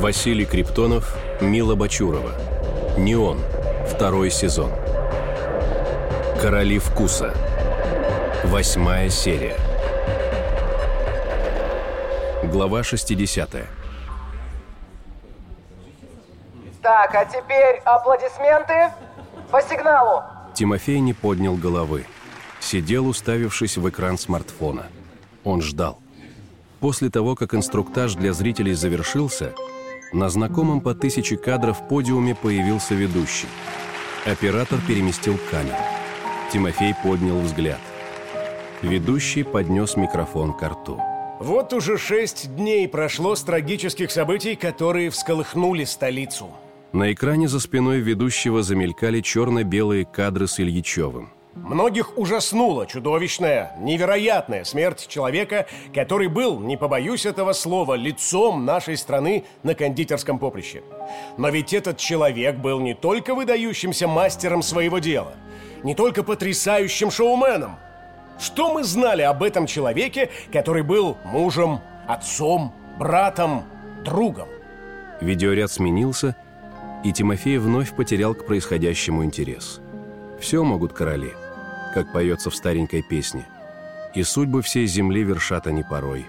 Василий Криптонов, Мила Бачурова. «Неон». Второй сезон. «Короли вкуса». Восьмая серия. Глава 60. Так, а теперь аплодисменты по сигналу. Тимофей не поднял головы. Сидел, уставившись в экран смартфона. Он ждал. После того, как инструктаж для зрителей завершился, на знакомом по тысяче кадров подиуме появился ведущий. Оператор переместил камеру. Тимофей поднял взгляд. Ведущий поднес микрофон к рту. Вот уже шесть дней прошло с трагических событий, которые всколыхнули столицу. На экране за спиной ведущего замелькали черно-белые кадры с Ильичевым. Многих ужаснула чудовищная, невероятная смерть человека, который был, не побоюсь этого слова, лицом нашей страны на кондитерском поприще. Но ведь этот человек был не только выдающимся мастером своего дела, не только потрясающим шоуменом. Что мы знали об этом человеке, который был мужем, отцом, братом, другом? Видеоряд сменился, и Тимофей вновь потерял к происходящему интерес. Все могут короли, как поется в старенькой песне. И судьбы всей земли вершат они порой.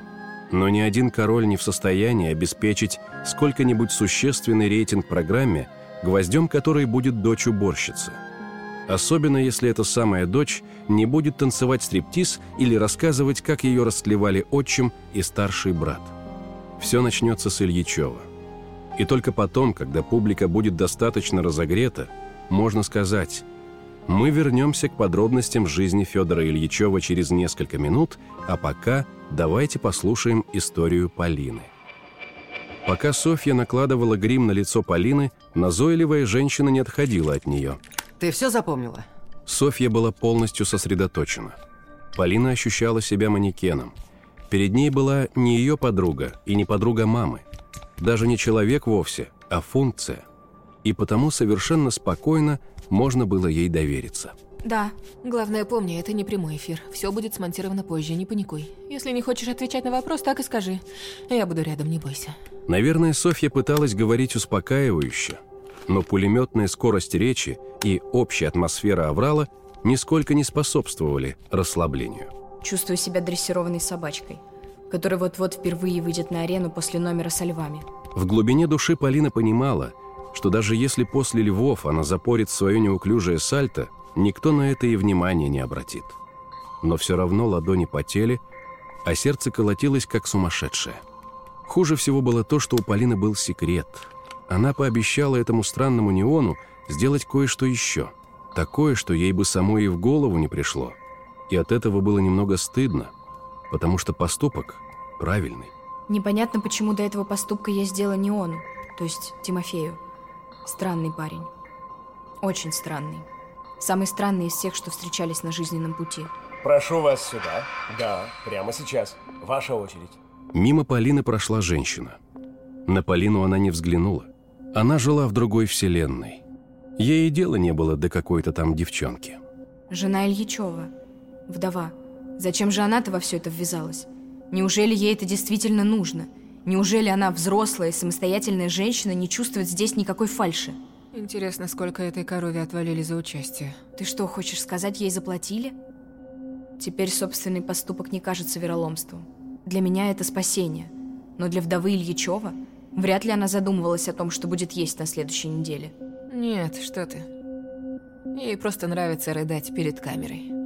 Но ни один король не в состоянии обеспечить сколько-нибудь существенный рейтинг программе, гвоздем которой будет дочь уборщицы. Особенно если эта самая дочь не будет танцевать стриптиз или рассказывать, как ее растлевали отчим и старший брат. Все начнется с Ильичева. И только потом, когда публика будет достаточно разогрета, можно сказать мы вернемся к подробностям жизни Федора Ильичева через несколько минут, а пока давайте послушаем историю Полины. Пока Софья накладывала грим на лицо Полины, назойливая женщина не отходила от нее. Ты все запомнила? Софья была полностью сосредоточена. Полина ощущала себя манекеном. Перед ней была не ее подруга и не подруга мамы. Даже не человек вовсе, а функция. И потому совершенно спокойно можно было ей довериться. Да, главное помни, это не прямой эфир. Все будет смонтировано позже, не паникуй. Если не хочешь отвечать на вопрос, так и скажи. Я буду рядом, не бойся. Наверное, Софья пыталась говорить успокаивающе, но пулеметная скорость речи и общая атмосфера аврала нисколько не способствовали расслаблению. Чувствую себя дрессированной собачкой, которая вот-вот впервые выйдет на арену после номера со львами. В глубине души Полина понимала, что даже если после львов она запорит свое неуклюжее сальто, никто на это и внимания не обратит. Но все равно ладони потели, а сердце колотилось как сумасшедшее. Хуже всего было то, что у Полины был секрет. Она пообещала этому странному неону сделать кое-что еще. Такое, что ей бы самой и в голову не пришло. И от этого было немного стыдно, потому что поступок правильный. Непонятно, почему до этого поступка я сделала неону, то есть Тимофею. Странный парень. Очень странный. Самый странный из всех, что встречались на жизненном пути. Прошу вас сюда. Да, прямо сейчас. Ваша очередь. Мимо Полины прошла женщина. На Полину она не взглянула. Она жила в другой вселенной. Ей и дела не было до какой-то там девчонки. Жена Ильичева. Вдова. Зачем же она-то во все это ввязалась? Неужели ей это действительно нужно? Неужели она, взрослая, самостоятельная женщина, не чувствует здесь никакой фальши? Интересно, сколько этой корове отвалили за участие. Ты что, хочешь сказать, ей заплатили? Теперь собственный поступок не кажется вероломством. Для меня это спасение. Но для вдовы Ильичева вряд ли она задумывалась о том, что будет есть на следующей неделе. Нет, что ты. Ей просто нравится рыдать перед камерой.